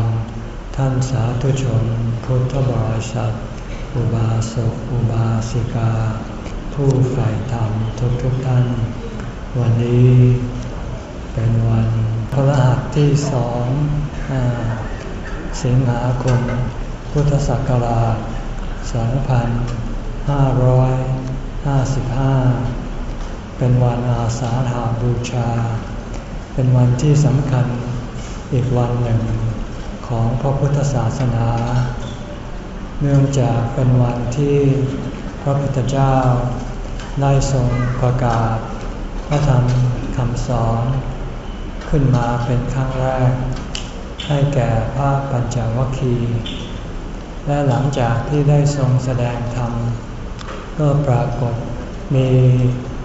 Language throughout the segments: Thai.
ร ท่านสาธุชนพุทธบริษัท อุบาสกอุบาสิกา ผู้ใฝ่ธรรมทุกทุกท่าน วันนี้เป็นวันพระหัสที่สองสิงหาคมพุทธศักราช 2555 เป็นวันอาสาฬหาบูชา เป็นวันที่สำคัญอีกวันหนึ่ง ของพระพุทธศาสนา เนื่องจากเป็นวันที่พระพุทธเจ้าได้ทรงประกาศ พระธรรมคำสอนขึ้นมาเป็นครั้งแรก ให้แก่พระปัญจวัคคี และหลังจากที่ได้ทรงแสดงธรรม ก็ปรากฏมี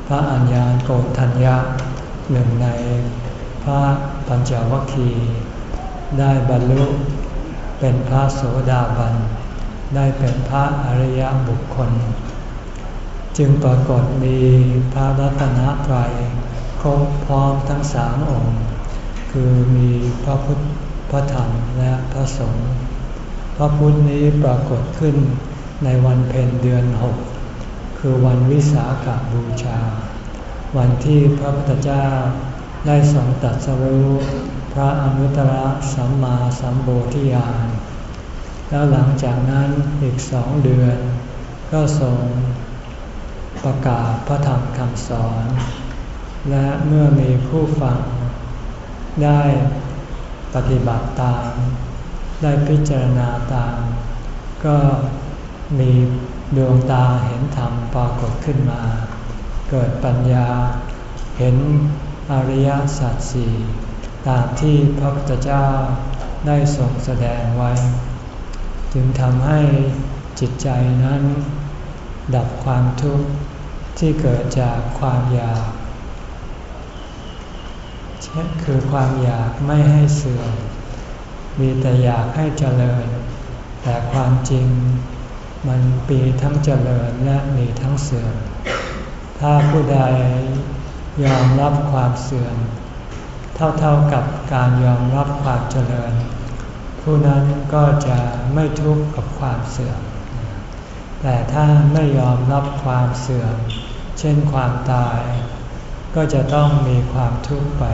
พระอัญญาณโกฏทัญญะหนึ่งในพระปัญจวัคคีย์ ได้บรรลุเป็นพระโสดาบัน ได้เป็นพระอริยบุคคล จึงปรากฏมีพระรัตนตรัยครบพร้อมทั้งสามองค์ คือมีพระพุทธ พระธรรม และพระสงฆ์ พระพุทธนี้ปรากฏขึ้นในวันเพ็ญเดือนหก คือวันวิสาขบูชา วันที่พระพุทธเจ้าได้ทรงตัดสรู้ พระอนุตตรสัมมาสัมโพธิญาณ แล้วหลังจากนั้นอีกสองเดือน ก็ทรงประกาศพระธรรมคำสอน และเมื่อมีผู้ฟังได้ปฏิบัติตาม ได้พิจารณาตาม ก็มีดวงตาเห็นธรรมปรากฏขึ้นมา เกิดปัญญาเห็นอริยสัจสี่ ตามที่พระพุทธเจ้าได้ทรงแสดงไว้ จึงทำให้จิตใจนั้น ดับความทุกข์ที่เกิดจากความอยากคือความอยากไม่ให้เสื่อม มีแต่อยากให้เจริญ แต่ความจริงมันปีทั้งเจริญและมีทั้งเสื่อม ถ้าผู้ใดยอมรับความเสื่อม เท่าๆกับการยอมรับความเจริญ ผู้นั้นก็จะไม่ทุกข์กับความเสื่อม แต่ถ้าไม่ยอมรับความเสื่อม เช่นความตาย ก็จะต้องมีความทุกข์ไป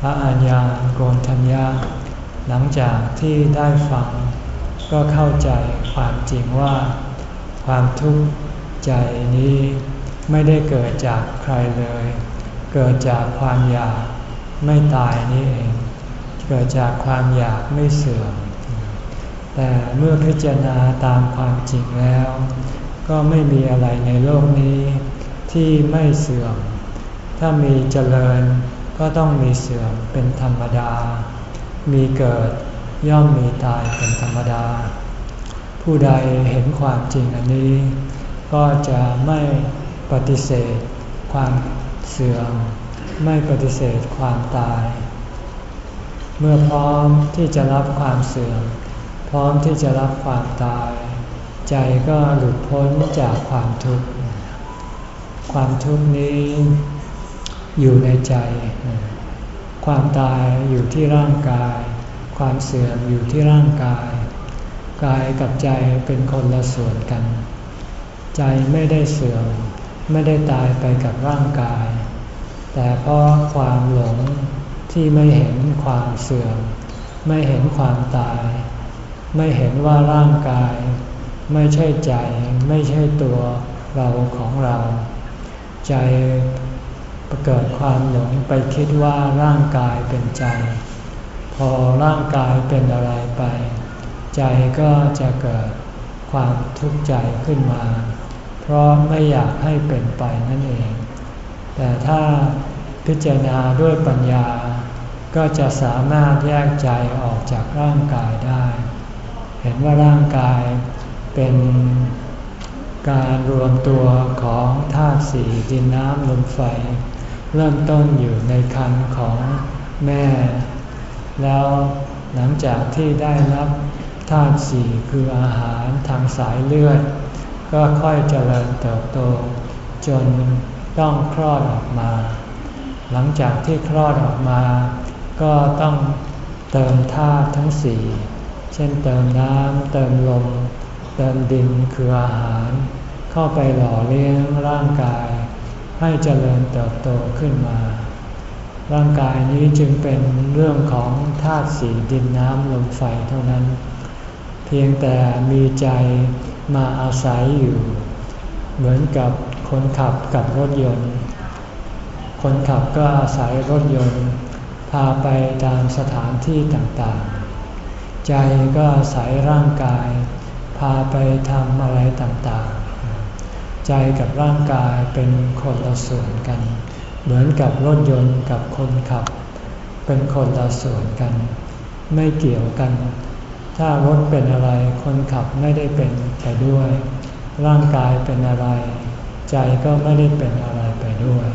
พระอัญญาโกนทัญญาหลังจากที่ได้ฟัง ก็เข้าใจความจริงว่า ความทุกข์ใจนี้ไม่ได้เกิดจากใครเลย เกิดจากความอยาก ไม่ตายนี่เอง เกิดจากความอยากไม่เสื่อม แต่เมื่อพิจารณาตามความจริงแล้ว ก็ไม่มีอะไรในโลกนี้ที่ไม่เสื่อม ถ้ามีเจริญก็ต้องมีเสื่อมเป็นธรรมดา มีเกิดย่อมมีตายเป็นธรรมดา ผู้ใดเห็นความจริงอันนี้ ก็จะไม่ปฏิเสธความเสื่อม ไม่ปฏิเสธความตาย เมื่อพร้อมที่จะรับความเสื่อม พร้อมที่จะรับความตาย ใจก็หลุดพ้นจากความทุกข์ ความทุกข์นี้อยู่ในใจ ความตายอยู่ที่ร่างกาย ความเสื่อมอยู่ที่ร่างกาย กายกับใจเป็นคนละส่วนกัน ใจไม่ได้เสื่อม ไม่ได้ตายไปกับร่างกาย แต่เพราะความหลงที่ไม่เห็นความเสื่อม ไม่เห็นความตาย ไม่เห็นว่าร่างกาย ไม่ใช่ใจ ไม่ใช่ตัวเราของเรา ใจเกิดความหลงไปคิดว่าร่างกายเป็นใจ พอร่างกายเป็นอะไรไป ใจก็จะเกิดความทุกข์ใจขึ้นมา เพราะไม่อยากให้เป็นไปนั่นเอง แต่ถ้าพิจารณาด้วยปัญญา ก็จะสามารถแยกใจออกจากร่างกายได้ เห็นว่าร่างกายเป็นการรวมตัวของธาตุสี่ดินน้ำลมไฟ เริ่มต้นอยู่ในคันของแม่ แล้วหลังจากที่ได้รับธาตุสี่คืออาหารทางสายเลือด ก็ค่อยเจริญเติบโต จน ต้องคลอดออกมา หลังจากที่คลอดออกมา ก็ต้องเติมธาตุทั้งสี่ เช่นเติมน้ำเติมลม เติมดินคืออาหาร เข้าไปหล่อเลี้ยงร่างกาย ให้เจริญเติบโตขึ้นมา ร่างกายนี้จึงเป็นเรื่องของธาตุสี่ดินน้ำลมไฟเท่านั้น เพียงแต่มีใจมาอาศัยอยู่ เหมือนกับ คนขับกับรถยนต์ คนขับก็อาศัยรถยนต์ พาไปตามสถานที่ต่างๆ ใจก็อาศัยร่างกาย พาไปทำอะไรต่างๆ ใจกับร่างกายเป็นคนละส่วนกัน เหมือนกับรถยนต์กับคนขับ เป็นคนละส่วนกัน ไม่เกี่ยวกัน ถ้ารถเป็นอะไรคนขับไม่ได้เป็นไปด้วย ร่างกายเป็นอะไร ใจก็ไม่ได้เป็นอะไรไปด้วย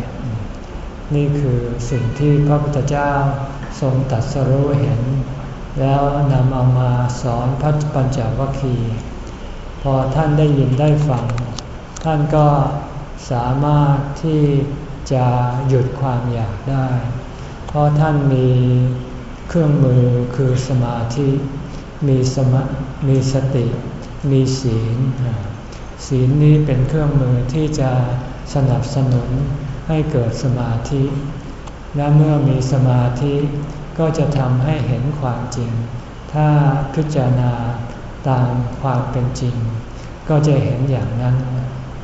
นี่คือสิ่งที่พระพุทธเจ้าทรงตัดสรู้เห็น แล้วนำเอามาสอนพระปัญจวัคคีย์พอท่านได้ยินได้ฟัง ท่านก็สามารถที่จะหยุดความอยากได้ เพราะท่านมีเครื่องมือคือสมาธิ มีสมมีสติ มีศีล ศีลนี้เป็นเครื่องมือที่จะสนับสนุนให้เกิดสมาธิ และเมื่อมีสมาธิก็จะทำให้เห็นความจริง ถ้าพิจารณาตามความเป็นจริง ก็จะเห็นอย่างนั้น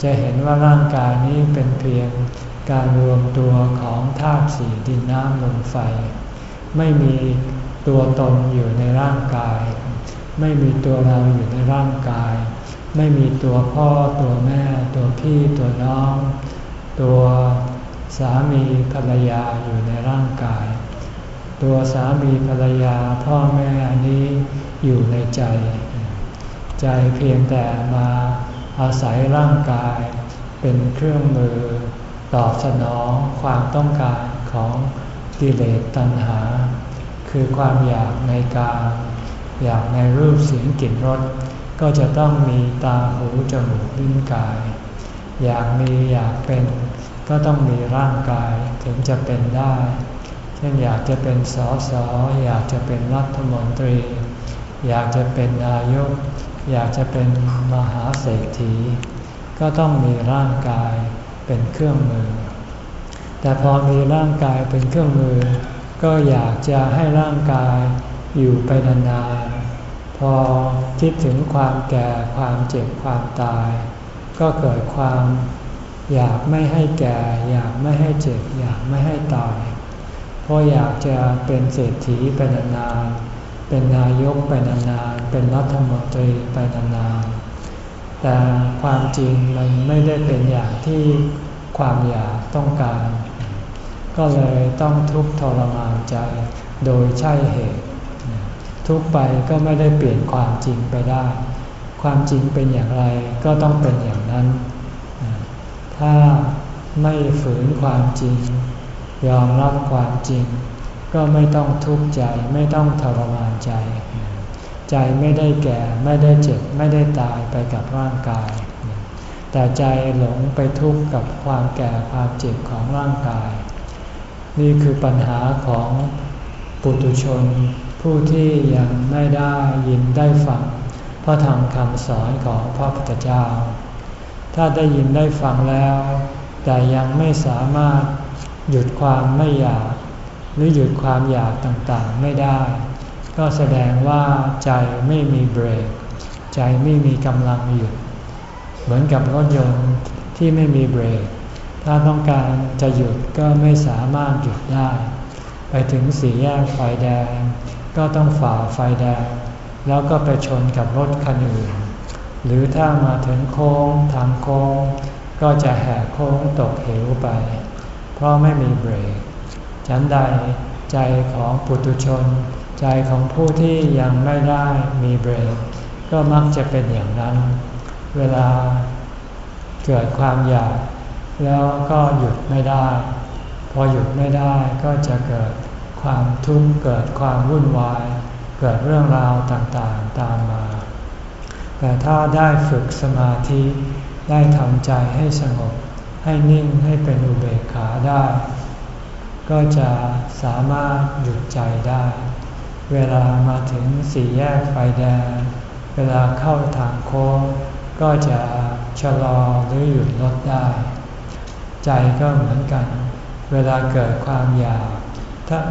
จะเห็นว่าร่างกายนี้เป็นเพียงการรวมตัวของธาตุสีดินน้ำลมไฟ ไม่มีตัวตนอยู่ในร่างกาย ไม่มีตัวเราอยู่ในร่างกาย ไม่มีตัวพ่อตัวแม่ตัวพี่ตัวน้อง ตัวสามีภรรยาอยู่ในร่างกาย ตัวสามีภรรยาพ่อแม่นี้อยู่ในใจ ใจเพียงแต่มาอาศัยร่างกาย เป็นเครื่องมือ ตอบสนองความต้องการของกิเลสตัณหา คือความอยากในการ อยากในรูปเสียงกลิ่นรส ก็จะต้องมีตาหูจมูกลิ้นกาย อยากมีอยากเป็น ก็ต้องมีร่างกายถึงจะเป็นได้ เช่นอยากจะเป็นสอสออยากจะเป็นรัฐมนตรี อยากจะเป็นนายก อยากจะเป็นมหาเศรษฐี ก็ต้องมีร่างกายเป็นเครื่องมือ แต่พอมีร่างกายเป็นเครื่องมือ ก็อยากจะให้ร่างกายอยู่ไปนาน พอคิดถึงความแก่ความเจ็บความตาย ก็เกิดความอยากไม่ให้แก่ อยากไม่ให้เจ็บ อยากไม่ให้ตายเพราะอยากจะเป็นเศรษฐีไปนานๆเป็นนายกไปนานๆเป็นรัฐมนตรีไปนานๆแต่ความจริงมันไม่ได้เป็นอย่างที่ความอยากต้องการ ก็เลยต้องทุกข์ทรมานใจโดยใช่เหตุ ทุกไปก็ไม่ได้เปลี่ยนความจริงไปได้ ความจริงเป็นอย่างไรก็ต้องเป็นอย่างนั้น ถ้าไม่ฝืนความจริง ยอมรับความจริง ก็ไม่ต้องทุกข์ใจไม่ต้องทรมานใจ ใจไม่ได้แก่ไม่ได้เจ็บไม่ได้ตายไปกับร่างกาย แต่ใจหลงไปทุกข์กับความแก่ความเจ็บของร่างกาย นี่คือปัญหาของปุถุชน ผู้ที่ยังไม่ได้ยินได้ฟังพระธรรมคำสอนของพระพุทธเจ้า ถ้าได้ยินได้ฟังแล้ว แต่ยังไม่สามารถหยุดความไม่อยาก หรือหยุดความอยากต่างๆไม่ได้ ก็แสดงว่าใจไม่มีเบรก ใจไม่มีกำลังหยุด เหมือนกับรถยนต์ที่ไม่มีเบรก ถ้าต้องการจะหยุดก็ไม่สามารถหยุดได้ ไปถึงสี่แยกไฟแดง ก็ต้องฝ่าไฟแดง แล้วก็ไปชนกับรถคันอื่น หรือถ้ามาถึงโค้งทางโค้ง ก็จะแหกโค้งตกเหวไป เพราะไม่มีเบรก ฉันใดใจของปุถุชน ใจของผู้ที่ยังไม่ได้มีเบรก ก็มักจะเป็นอย่างนั้น เวลาเกิดความอยาก แล้วก็หยุดไม่ได้ พอหยุดไม่ได้ก็จะเกิด ความทุกข์เกิดความวุ่นวาย เกิดเรื่องราวต่างๆตามมา แต่ถ้าได้ฝึกสมาธิได้ทำใจให้สงบ ให้นิ่งให้เป็นอุเบกขาได้ ก็จะสามารถหยุดใจได้ เวลามาถึงสี่แยกไฟแดง เวลาเข้าทางโค้งก็จะชะลอหรือหยุดรถได้ ใจก็เหมือนกัน เวลาเกิดความอยาก ถ้า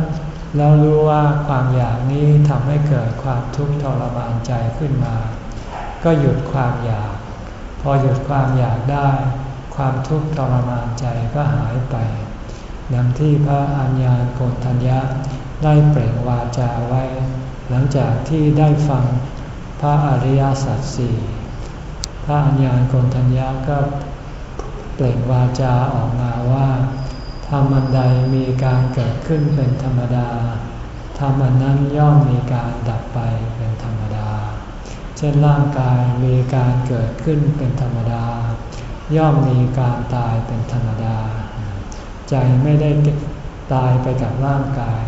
เรารู้ว่าความอยากนี้ทำให้เกิดความทุกข์ทรมานใจขึ้นมา ก็หยุดความอยาก พอหยุดความอยากได้ ความทุกข์ทรมานใจก็หายไปดังที่พระอัญญาโกณทัญญะได้เปล่งวาจาไว้ หลังจากที่ได้ฟังพระอริยสัจสี่พระอัญญาโกณทัญญะก็เปล่งวาจาออกมาว่า ธรรมันใดมีการเกิดขึ้นเป็นธรรมดาธรรมันนั้นย่อมมีการดับไปเป็นธรรมดา เช่นร่างกายมีการเกิดขึ้นเป็นธรรมดา ย่อมมีการตายเป็นธรรมดา ใจไม่ได้ตายไปกับร่างกาย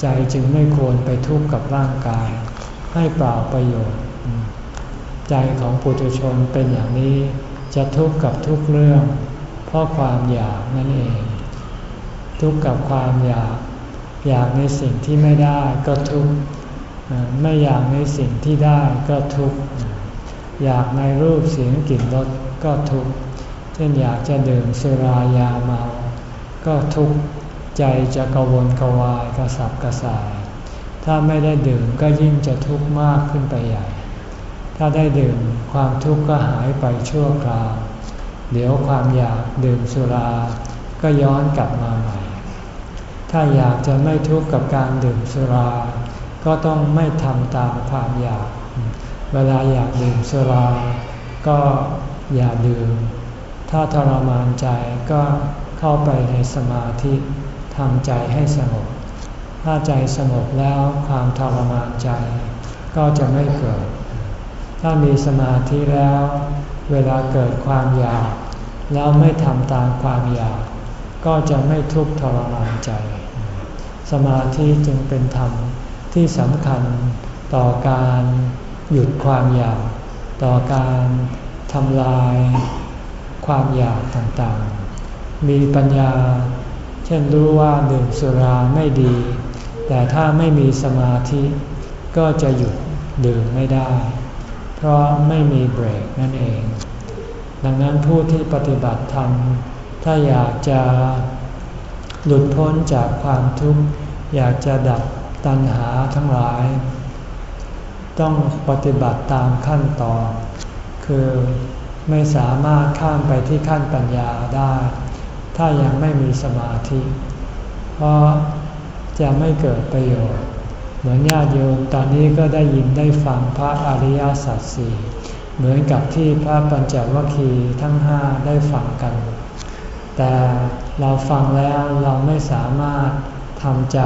ใจจึงไม่ควรไปทุกข์กับร่างกาย ให้เปล่าประโยชน์ ใจของปุถุชนเป็นอย่างนี้จะทุกข์กับทุกเรื่อง เพราะความอยากนั่นเอง ทุกข์กับความอยาก อยากในสิ่งที่ไม่ได้ก็ทุกข์ไม่อยากในสิ่งที่ได้ก็ทุกข์อยากในรูปเสียงกลิ่นรสก็ทุกข์เช่นอยากจะดื่มสุรายาเมา ก็ทุกข์ใจจะกวนกวายกระสับกระส่าย ถ้าไม่ได้ดื่มก็ยิ่งจะทุกข์มากขึ้นไปใหญ่ ถ้าได้ดื่มความทุกข์ก็หายไปชั่วคราว เดี๋ยวความอยากดื่มสุรา ก็ย้อนกลับมาใหม่ ถ้าอยากจะไม่ทุกข์กับการดื่มสุรา ก็ต้องไม่ทำตามความอยาก เวลาอยากดื่มสุรา ก็อย่าดื่ม ถ้าทรมานใจก็เข้าไปในสมาธิทำใจให้สงบ ถ้าใจสงบแล้วความทรมานใจ ก็จะไม่เกิด ถ้ามีสมาธิแล้ว เวลาเกิดความอยาก แล้วไม่ทำตามความอยาก ก็จะไม่ทุกข์ทรมานใจ สมาธิจึงเป็นธรรมที่สำคัญต่อการหยุดความอยาก ต่อการทำลายความอยากต่างๆ มีปัญญา เช่นรู้ว่าดื่มสุราไม่ดี แต่ถ้าไม่มีสมาธิก็จะหยุดดื่มไม่ได้ เพราะไม่มีเบรกนั่นเอง ดังนั้นผู้ที่ปฏิบัติธรรมถ้าอยากจะ หลุดพ้นจากความทุกข์อยากจะดับตัณหาทั้งหลาย ต้องปฏิบัติตามขั้นตอน คือไม่สามารถข้ามไปที่ขั้นปัญญาได้ ถ้ายังไม่มีสมาธิ เพราะจะไม่เกิดประโยชน์ เหมือนญาติโยมตอนนี้ก็ได้ยินได้ฟังพระอริยสัจสี่เหมือนกับที่พระปัญจวัคคีย์ทั้งห้าได้ฟังกัน แต่ เราฟังแล้วเราไม่สามารถทำใจ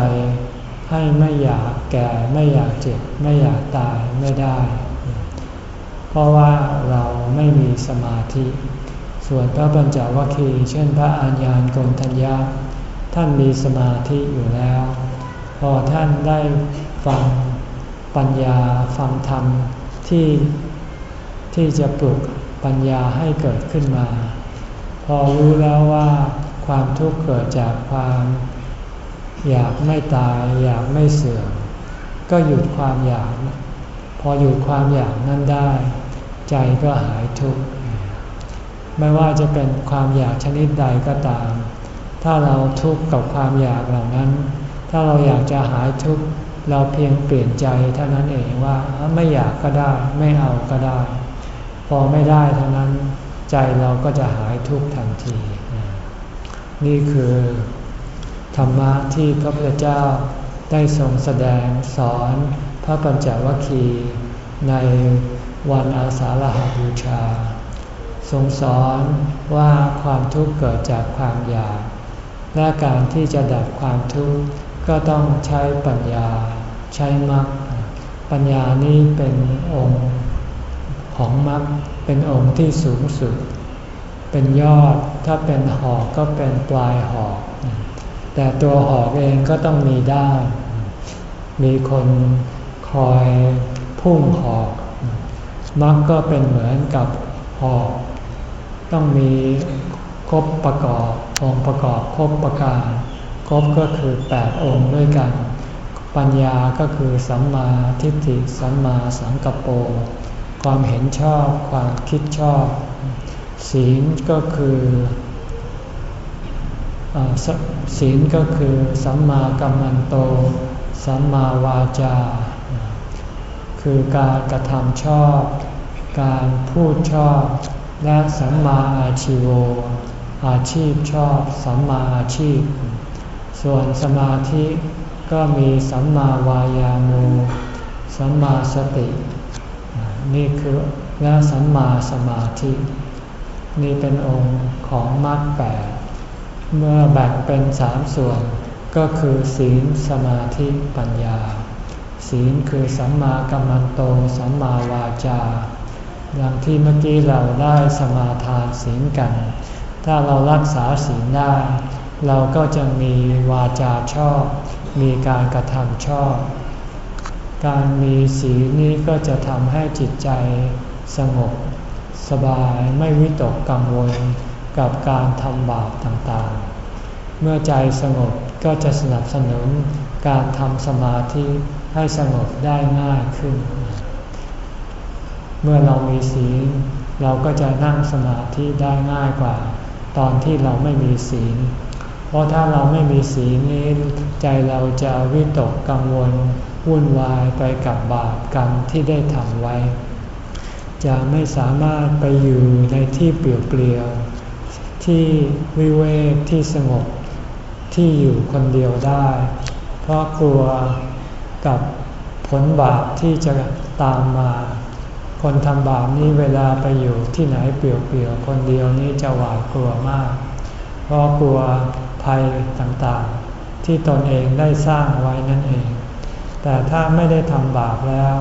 ให้ไม่อยากแก่ไม่อยากเจ็บ ไม่อยากตายไม่ได้ เพราะว่าเราไม่มีสมาธิ ส่วนพระปัญจวัคคีย์เช่นพระอัญญาณกรทัญญาท่านมีสมาธิอยู่แล้ว พอท่านได้ฟังปัญญาฟังธรรมที่ที่จะปลุกปัญญาให้เกิดขึ้นมา พอรู้แล้วว่า ความทุกข์เกิดจากความอยากไม่ตายอยากไม่เสื่อมก็หยุดความอยาก พอหยุดความอยากนั้นได้ ใจก็หายทุกข์ไม่ว่าจะเป็นความอยากชนิดใดก็ตาม ถ้าเราทุกข์กับความอยากเหล่านั้น ถ้าเราอยากจะหายทุกข์เราเพียงเปลี่ยนใจเท่านั้นเองว่าไม่อยากก็ได้ ไม่เอาก็ได้ พอไม่ได้เท่านั้นใจเราก็จะหายทุกข์ทันที นี่คือธรรมะที่พระพุทธเจ้าได้ทรงแสดงสอนพระปัญจวัคคีย์ในวันอาสาฬหบูชา ทรงสอนว่าความทุกข์เกิดจากความอยาก และการที่จะดับความทุกข์ก็ต้องใช้ปัญญา ใช้มรรคปัญญานี้เป็นองค์ของมรรคเป็นองค์ที่สูงสุด เป็นยอด ถ้าเป็นหอกก็เป็นปลายหอก แต่ตัวหอกเองก็ต้องมีด้านมีคนคอยพุ่งหอกมักก็เป็นเหมือนกับหอก ต้องมีครบประกอบองค์ประกอบครบประการครบก็คือแปดองค์ด้วยกัน ปัญญาก็คือสัมมาทิฏฐิสัมมาสังกปรความเห็นชอบความคิดชอบ ศีลก็คือศีลก็คือสัมมากัมมันโต สัมมาวาจา คือการกระทำชอบ การพูดชอบ และสัมมาอาชิโว อาชีพชอบสัมมาอาชีพ ส่วนสมาธิก็มีสัมมาวายามุสัมมาสติ นี่คือและสัมมาสมาธิ นี่เป็นองค์ของมรรคแปดเมื่อแบ่งเป็นสามส่วนก็คือศีลสมาธิปัญญา ศีลคือสัมมากัมมันโตสัมมาวาจาอย่างที่เมื่อกี้เราได้สมาทานศีลกัน ถ้าเรารักษาศีลได้ เราก็จะมีวาจาชอบ มีการกระทำชอบ การมีศีลนี้ก็จะทำให้จิตใจสงบ สบายไม่วิตกกังวลกับการทำบาปต่างๆ เมื่อใจสงบก็จะสนับสนุนการทำสมาธิให้สงบได้ง่ายขึ้น เมื่อเรามีศีลเราก็จะนั่งสมาธิได้ง่ายกว่า ตอนที่เราไม่มีศีล เพราะถ้าเราไม่มีศีลนี้ใจเราจะวิตกกังวลวุ่นวายไปกับบาปกรรมที่ได้ทำไว้ จะไม่สามารถไปอยู่ในที่เปลี่ยว ที่วิเวกที่สงบที่อยู่คนเดียวได้ เพราะกลัวกับผลบาปที่จะตามมา คนทำบาปนี้เวลาไปอยู่ที่ไหนเปลี่ยวๆคนเดียวนี้จะหวาดกลัวมาก เพราะกลัวภัยต่างๆ ที่ตนเองได้สร้างไว้นั่นเอง แต่ถ้าไม่ได้ทำบาปแล้ว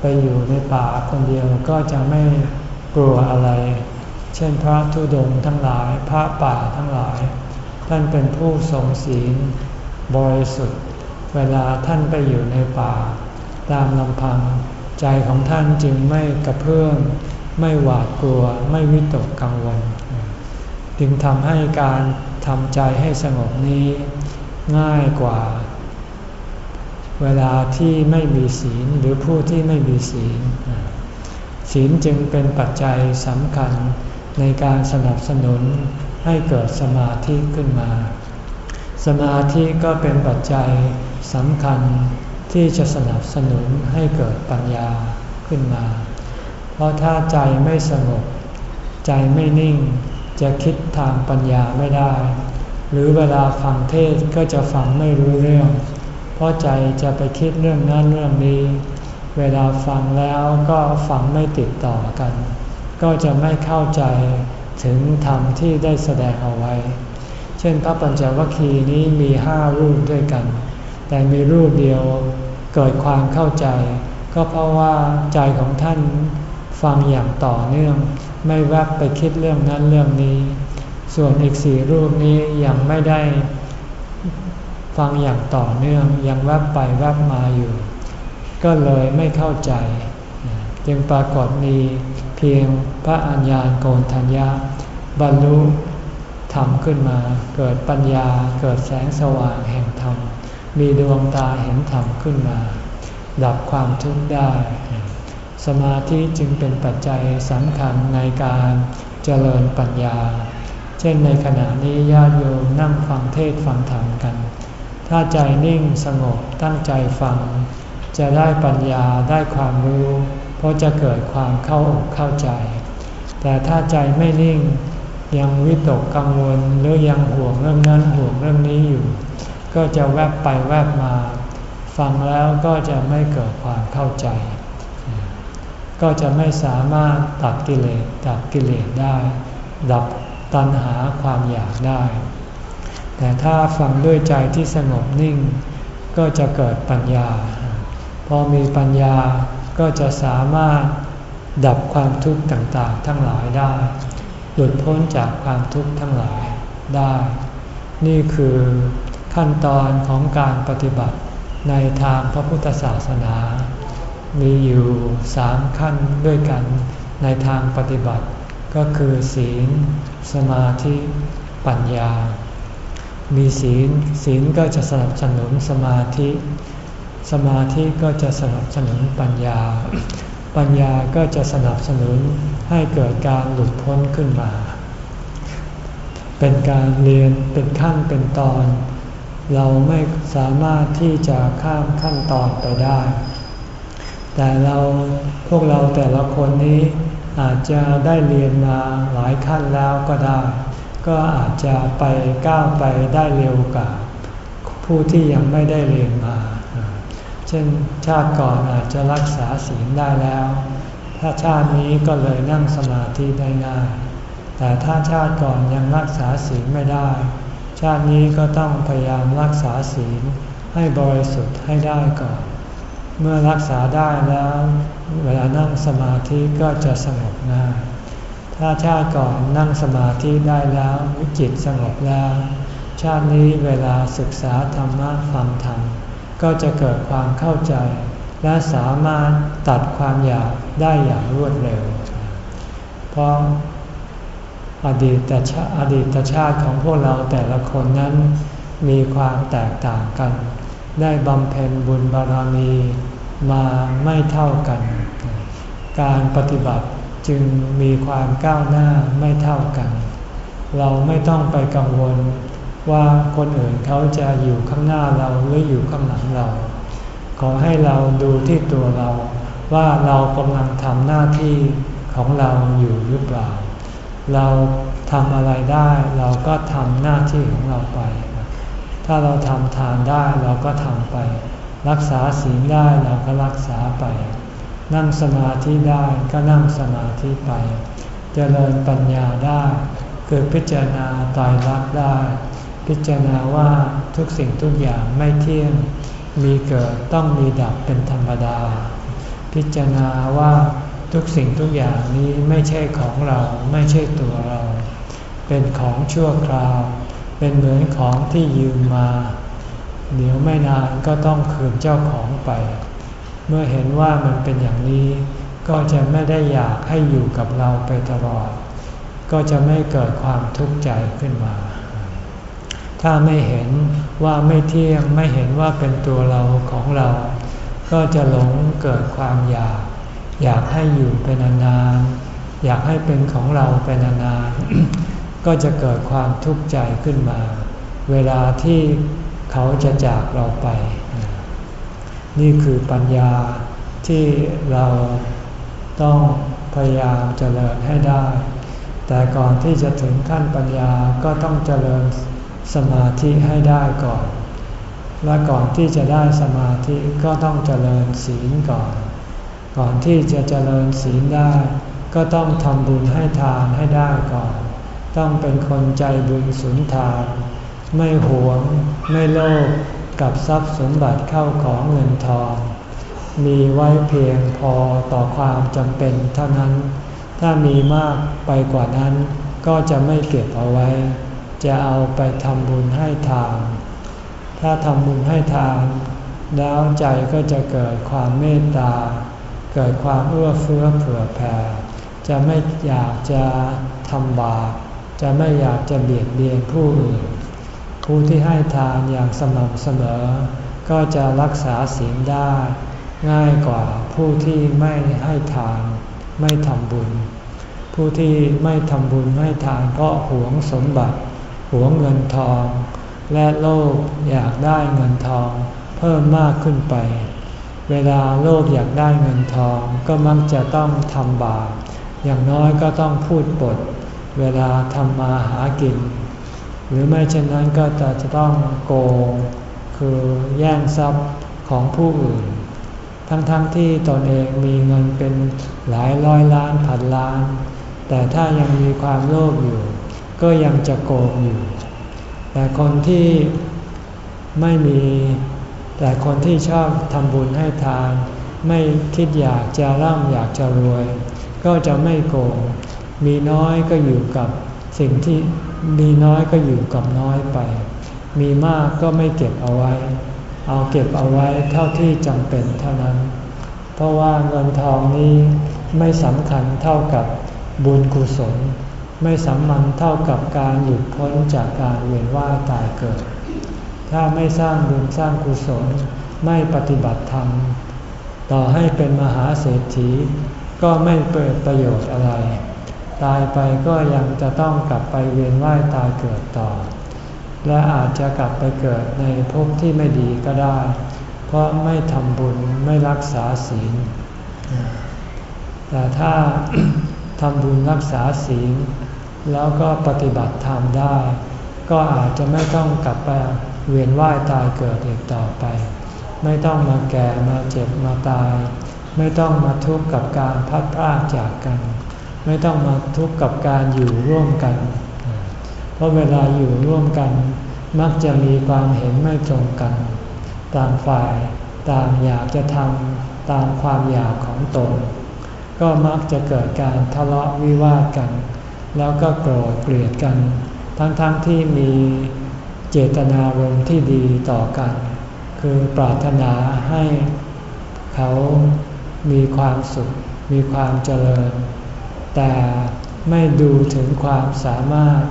ไปอยู่ในป่าคนเดียวก็จะไม่กลัวอะไร เช่นพระธุดงทั้งหลาย พระป่าทั้งหลาย ท่านเป็นผู้ทรงศีลบริสุทธิ์ เวลาท่านไปอยู่ในป่า ตามลำพัง ใจของท่านจึงไม่กระเพื่อมไม่หวาดกลัวไม่วิตกกังวล จึงทำให้การทำใจให้สงบนี้ง่ายกว่า เวลาที่ไม่มีศีลหรือผู้ที่ไม่มีศีล ศีลจึงเป็นปัจจัยสำคัญในการสนับสนุนให้เกิดสมาธิขึ้นมา สมาธิก็เป็นปัจจัยสำคัญที่จะสนับสนุนให้เกิดปัญญาขึ้นมา เพราะถ้าใจไม่สงบ ใจไม่นิ่งจะคิดทางปัญญาไม่ได้ หรือเวลาฟังเทศก็จะฟังไม่รู้เรื่อง เพราะใจจะไปคิดเรื่องนั้นเรื่องนี้ เวลาฟังแล้วก็ฟังไม่ติดต่อกัน ก็จะไม่เข้าใจถึงธรรมที่ได้แสดงเอาไว้ เช่นพระปัญจวัคคีย์นี้มีห้ารูปด้วยกัน แต่มีรูปเดียวเกิดความเข้าใจ ก็เพราะว่าใจของท่านฟังอย่างต่อเนื่อง ไม่แวบไปคิดเรื่องนั้นเรื่องนี้ ส่วนอีกสี่รูปนี้ยังไม่ได้ ฟังอย่างต่อเนื่องยังแวบไปแวบมาอยู่ ก็เลยไม่เข้าใจ จึงปรากฏมีเพียงพระอัญญาณโกนทัญญาบรรลุธรรมขึ้นมาเกิดปัญญาเกิดแสงสว่างแห่งธรรม มีดวงตาเห็นธรรมขึ้นมา ดับความทุกข์ได้ สมาธิจึงเป็นปัจจัยสำคัญในการเจริญปัญญา เช่นในขณะนี้ญาติโยมนั่งฟังเทศฟังธรรมกัน ถ้าใจนิ่งสงบตั้งใจฟัง จะได้ปัญญาได้ความรู้ เพราะจะเกิดความเข้าอกเข้าใจ แต่ถ้าใจไม่นิ่ง ยังวิตกกังวลหรือยังห่วงเรื่องนั้นห่วงเรื่องนี้อยู่ ก็จะแวบไปแวบมา ฟังแล้วก็จะไม่เกิดความเข้าใจ ก็จะไม่สามารถตัดกิเลสดับกิเลสได้ ดับตัณหาความอยากได้ แต่ถ้าฟังด้วยใจที่สงบนิ่ง ก็จะเกิดปัญญา พอมีปัญญาก็จะสามารถดับความทุกข์ต่างๆ ทั้งหลายได้ หลุดพ้นจากความทุกข์ทั้งหลายได้ นี่คือขั้นตอนของการปฏิบัติในทางพระพุทธศาสนา มีอยู่สามขั้นด้วยกันในทางปฏิบัติ ก็คือศีล สมาธิ ปัญญา มีศีล ศีลก็จะสนับสนุนสมาธิ สมาธิก็จะสนับสนุนปัญญา ปัญญาก็จะสนับสนุนให้เกิดการหลุดพ้นขึ้นมา เป็นการเรียนเป็นขั้นเป็นตอน เราไม่สามารถที่จะข้ามขั้นตอนไปได้ แต่เราพวกเราแต่ละคนนี้อาจจะได้เรียนมาหลายขั้นแล้วก็ได้ ก็อาจจะไปก้าวไปได้เร็วกว่าผู้ที่ยังไม่ได้เรียนมา เช่นชาติก่อนอาจจะรักษาศีลได้แล้ว ถ้าชาตินี้ก็เลยนั่งสมาธิได้ง่าย แต่ถ้าชาติก่อนยังรักษาศีลไม่ได้ ชาตินี้ก็ต้องพยายามรักษาศีลให้บริสุทธิ์ให้ได้ก่อน เมื่อรักษาได้แล้ว เวลานั่งสมาธิก็จะสงบง่าย ถ้าชาติก่อนนั่งสมาธิได้แล้วจิตสงบแล้ว ชาตินี้เวลาศึกษาธรรมะฟังธรรมก็จะเกิดความเข้าใจ และสามารถตัดความอยากได้อย่างรวดเร็ว เพราะอดีตชาอดีตชาติของพวกเราแต่ละคนนั้นมีความแตกต่างกัน ได้บำเพ็ญบุญบารมีมาไม่เท่ากัน การปฏิบัติ จึงมีความก้าวหน้าไม่เท่ากัน เราไม่ต้องไปกังวลว่าคนอื่นเขาจะอยู่ข้างหน้าเราหรืออยู่ข้างหลังเรา ขอให้เราดูที่ตัวเรา ว่าเรากำลังทำหน้าที่ของเราอยู่หรือเปล่า เราทำอะไรได้เราก็ทำหน้าที่ของเราไป ถ้าเราทำทานได้เราก็ทำไป รักษาศีลได้เราก็รักษาไป นั่งสมาธิได้ก็นั่งสมาธิไป เจริญปัญญาได้คือพิจารณาตายรักได้ พิจารณาว่าทุกสิ่งทุกอย่างไม่เที่ยง มีเกิดต้องมีดับเป็นธรรมดา พิจารณาว่าทุกสิ่งทุกอย่างนี้ไม่ใช่ของเราไม่ใช่ตัวเรา เป็นของชั่วคราว เป็นเหมือนของที่ยืมมา เดี๋ยวไม่นานก็ต้องคืนเจ้าของไป เมื่อเห็นว่ามันเป็นอย่างนี้ ก็จะไม่ได้อยากให้อยู่กับเราไปตลอด ก็จะไม่เกิดความทุกข์ใจขึ้นมา ถ้าไม่เห็นว่าไม่เที่ยงไม่เห็นว่าเป็นตัวเราของเรา ก็จะหลงเกิดความอยาก อยากให้อยู่เป็นนานๆอยากให้เป็นของเราเป็นนานๆก็จะเกิดความทุกข์ใจขึ้นมา เวลาที่เขาจะจากเราไป นี่คือปัญญาที่เราต้องพยายามเจริญให้ได้ แต่ก่อนที่จะถึงขั้นปัญญาก็ต้องเจริญสมาธิให้ได้ก่อน และก่อนที่จะได้สมาธิก็ต้องเจริญศีลก่อน ก่อนที่จะเจริญศีลได้ ก็ต้องทำบุญให้ทานให้ได้ก่อน ต้องเป็นคนใจบุญสุนทาน ไม่หวง ไม่โลภ กับทรัพย์สมบัติเข้าของเงินทอง มีไว้เพียงพอต่อความจำเป็นเท่านั้น ถ้ามีมากไปกว่านั้น ก็จะไม่เก็บเอาไว้ จะเอาไปทำบุญให้ทานถ้าทำบุญให้ทานแล้วใจก็จะเกิดความเมตตา เกิดความเอื้อเฟื้อเผื่อแผ่ จะไม่อยากจะทำบาป จะไม่อยากจะเบียดเบียนผู้อื่น ผู้ที่ให้ทานอย่างสม่ำเสมอ ก็จะรักษาศีลได้ง่ายกว่าผู้ที่ไม่ให้ทาน ไม่ทำบุญ ผู้ที่ไม่ทำบุญไม่ทานเพราะหวงสมบัติหวงเงินทอง และโลภอยากได้เงินทอง เพิ่มมากขึ้นไป เวลาโลภอยากได้เงินทองก็มักจะต้องทำบาปอย่างน้อยก็ต้องพูดปด เวลาทำมาหากิน หรือไม่เช่นนั้นก็จะจะต้องโกงคือแย่งทรัพย์ของผู้อื่น ทั้งๆทที่ตนเองมีเงินเป็นหลายร้อยล้านพันล้าน แต่ถ้ายังมีความโลภอยู่ ก็ยังจะโกงอยู่ แต่คนที่ไม่มีแต่คนที่ชอบทำบุญให้ทาน ไม่คิดอยากจะร่ำอยากจะรวย ก็จะไม่โกงมีน้อยก็อยู่กับ สิ่งที่มีน้อยก็อยู่กับน้อยไป มีมากก็ไม่เก็บเอาไว้ เอาเก็บเอาไว้เท่าที่จำเป็นเท่านั้น เพราะว่าเงินทองนี้ไม่สำคัญเท่ากับบุญกุศล ไม่สำคัญเท่ากับการหลุดพ้นจากการเวียนว่ายตายเกิด ถ้าไม่สร้างบุญสร้างกุศลไม่ปฏิบัติธรรม ต่อให้เป็นมหาเศรษฐีก็ไม่เปิดประโยชน์อะไร ตายไปก็ยังจะต้องกลับไปเวียนว่ายตายเกิดต่อ และอาจจะกลับไปเกิดในภพที่ไม่ดีก็ได้ เพราะไม่ทำบุญไม่รักษาศีล แต่ถ้าทำบุญรักษาศีล แล้วก็ปฏิบัติธรรมได้ ก็อาจจะไม่ต้องกลับไปเวียนว่ายตายเกิดอีกต่อไป ไม่ต้องมาแก่มาเจ็บมาตาย ไม่ต้องมาทุกข์กับการพัดพรากจากกัน ไม่ต้องมาทุกข์กับการอยู่ร่วมกัน เพราะเวลาอยู่ร่วมกัน มักจะมีความเห็นไม่ตรงกัน ต่างฝ่ายต่างอยากจะทำตามความอยากของตน ก็มักจะเกิดการทะเลาะวิวาทกัน แล้วก็โกรธเกลียดกัน ทั้งๆทที่มีเจตนารมณ์ที่ดีต่อกัน คือปรารถนาให้เขามีความสุข มีความเจริญ แต่ไม่ดูถึงความสามารถ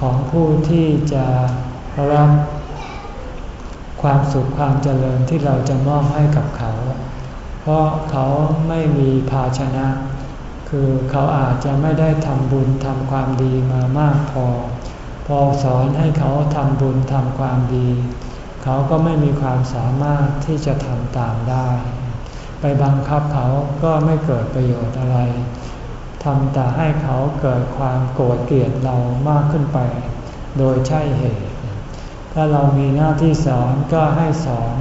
ของผู้ที่จะรับความสุขความเจริญที่เราจะมอบให้กับเขา เพราะเขาไม่มีภาชนะ คือเขาอาจจะไม่ได้ทำบุญทำความดีมามากพอ พอสอนให้เขาทำบุญทำความดี เขาก็ไม่มีความสามารถที่จะทำตามได้ ไปบังคับเขาก็ไม่เกิดประโยชน์อะไร ทำแต่ให้เขาเกิดความโกรธเกลียดเรามากขึ้นไป โดยใช่เหตุ ถ้าเรามีหน้าที่สอนก็ให้สอน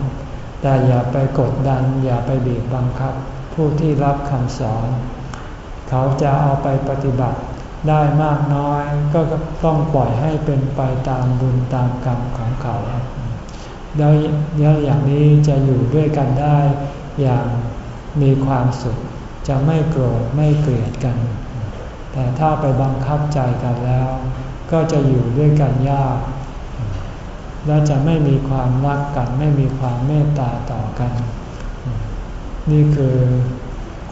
แต่อย่าไปกดดัน อย่าไปบีบบังคับ ผู้ที่รับคำสอน เขาจะเอาไปปฏิบัติได้มากน้อยก็ต้องปล่อยให้เป็นไปตามบุญตามกรรมของเขาแล้วอย่างนี้จะอยู่ด้วยกันได้อย่างมีความสุข จะไม่โกรธไม่เกลียดกัน แต่ถ้าไปบังคับใจกันแล้ว ก็จะอยู่ด้วยกันยาก และจะไม่มีความรักกัน ไม่มีความเมตตาต่อกัน นี่คือ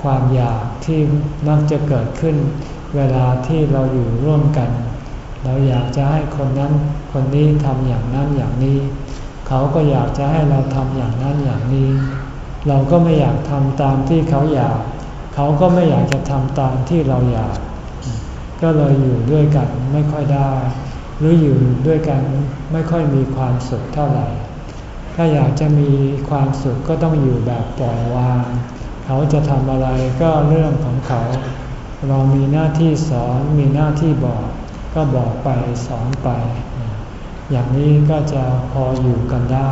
ความอยากที่มักจะเกิดขึ้น เวลาที่เราอยู่ร่วมกัน เราอยากจะให้คนนั้นคนนี้ทำอย่างนั้นอย่างนี้ เขาก็อยากจะให้เราทำอย่างนั้นอย่างนี้ เราก็ไม่อยากทำตามที่เขาอยาก เขาก็ไม่อยากจะทำตามที่เราอยาก ก็เลยอยู่ด้วยกันไม่ค่อยได้ หรืออยู่ด้วยกันไม่ค่อยมีความสุขเท่าไหร่ ถ้าอยากจะมีความสุขก็ต้องอยู่แบบปล่อยวาง เขาจะทำอะไรก็เรื่องของเขา เรามีหน้าที่สอนมีหน้าที่บอก ก็บอกไปสอนไป อย่างนี้ก็จะพออยู่กันได้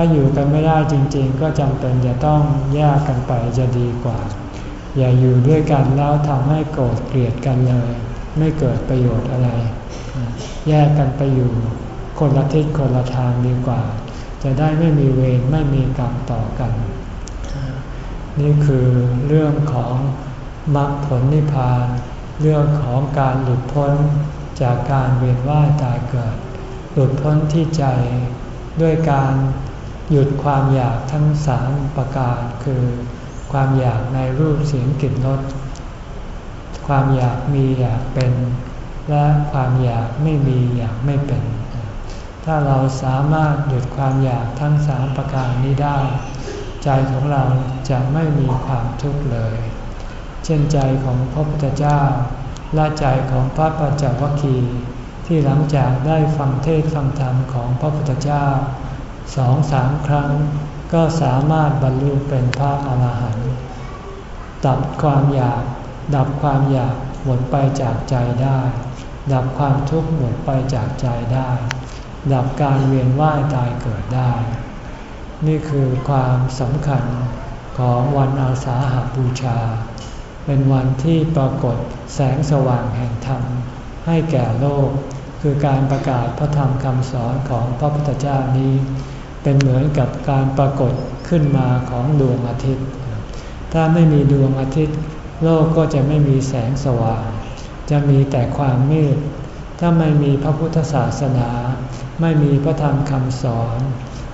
ถ้าอยู่กันไม่ได้จริงๆ ก็จำเป็นจะต้องแยกกันไปจะดีกว่า อย่าอยู่ด้วยกันแล้วทำให้โกรธเกลียดกันเลย ไม่เกิดประโยชน์อะไร แยกกันไปอยู่คนละทิศคนละทางดีกว่า จะได้ไม่มีเวรไม่มีกรรมต่อกัน นี่คือเรื่องของมรรคผลนิพพาน เรื่องของการหลุดพ้นจากการเวียนว่ายตายเกิด หลุดพ้นที่ใจด้วยการ หยุดความอยากทั้งสามประการคือ ความอยากในรูปเสียงกลิ่นรสความอยากมีอยากเป็น และความอยากไม่มีอยากไม่เป็น ถ้าเราสามารถหยุดความอยากทั้งสามประการนี้ได้ ใจของเราจะไม่มีความทุกข์เลย เช่นใจของพระพุทธเจ้าและใจของพระปัจจวัคคีที่หลังจากได้ฟังเทศฟังธรรมของพระพุทธเจ้า สองสามครั้งก็สามารถบรรลุเป็นพระอรหันต์ดับความอยาก ดับความอยากหมดไปจากใจได้ ดับความทุกข์หมดไปจากใจได้ ดับการเวียนว่ายตายเกิดได้ นี่คือความสำคัญของวันอาสาหาบูชา เป็นวันที่ปรากฏแสงสว่างแห่งธรรม ให้แก่โลก คือการประกาศพระธรรมคำสอนของพระพุทธเจ้านี้ เป็นเหมือนกับการปรากฏขึ้นมาของดวงอาทิตย์ ถ้าไม่มีดวงอาทิตย์ โลกก็จะไม่มีแสงสว่าง จะมีแต่ความมืด ถ้าไม่มีพระพุทธศาสนา ไม่มีพระธรรมคำสอน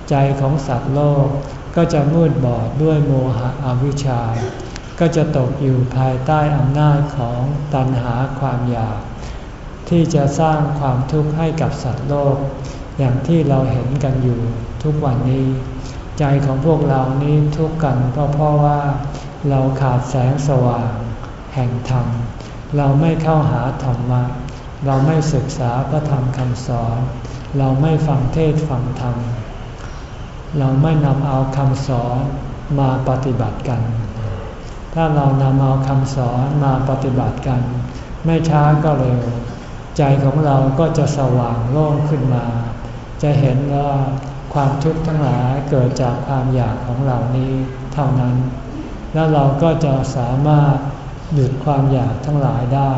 ใจของสัตว์โลกก็จะมืดบอดด้วยโมหะอวิชชา ก็จะตกอยู่ภายใต้อำนาจของตัณหาความอยาก ที่จะสร้างความทุกข์ให้กับสัตว์โลก อย่างที่เราเห็นกันอยู่ทุกวันนี้ ใจของพวกเรานี้ทุกข์กันก็เพราะว่าเราขาดแสงสว่าง แห่งธรรม เราไม่เข้าหาธรรมะ เราไม่ศึกษาพระธรรมคำสอน เราไม่ฟังเทศฟังธรรม เราไม่นำเอาคำสอนมาปฏิบัติกัน ถ้าเรานำเอาคำสอนมาปฏิบัติกัน ไม่ช้าก็เร็ว ใจของเราก็จะสว่างโล่งขึ้นมา จะเห็นว่าความทุกข์ทั้งหลายเกิดจากความอยากของเรานี้เท่านั้น แล้วเราก็จะสามารถหยุดความอยากทั้งหลายได้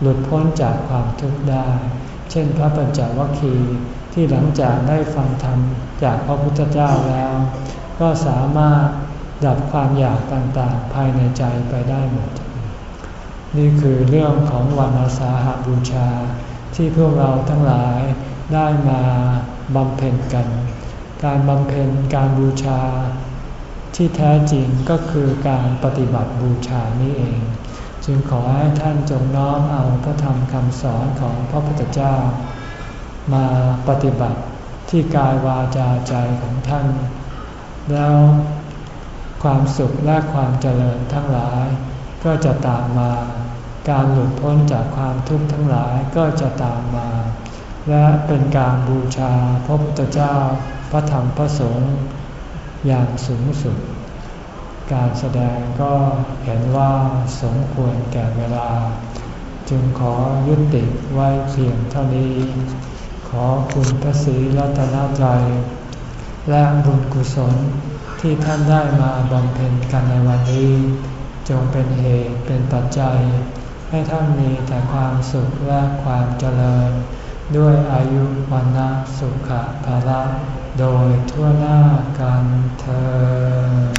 หลุดพ้นจากความทุกข์ได้ เช่นพระปัญจวัคคีย์ที่หลังจากได้ฟังธรรมจากพระพุทธเจ้าแล้ว ก็สามารถดับความอยากต่างๆ ภายในใจไปได้หมด นี่คือเรื่องของวันอาสาหบูชาที่พวกเราทั้งหลาย ได้มาบำเพ็ญกัน การบำเพ็ญการบูชา ที่แท้จริงก็คือการปฏิบัติบูชานี้เอง จึงขอให้ท่านจงน้อมเอาพระธรรมคำสอนของพระพุทธเจ้า มาปฏิบัติที่กายวาจาใจของท่าน แล้วความสุขและความเจริญทั้งหลาย ก็จะตามมา การหลุดพ้นจากความทุกข์ทั้งหลายก็จะตามมา และเป็นการบูชาพระพุทธเจ้าพระธรรมพระสงฆ์อย่างสูงสุด การแสดงก็เห็นว่าสมควรแก่เวลา จึงขอยุติไว้เพียงเท่านี้ ขอคุณพระศรีรัตนตรัยและบุญกุศลที่ท่านได้มาบำเพ็ญกันในวันนี้ จงเป็นเหตุเป็นปัจจัย ให้ท่านมีแต่ความสุขและความเจริญ ด้วยอายุวันนะสุขภาละโดยทั่วหน้ากันเธอ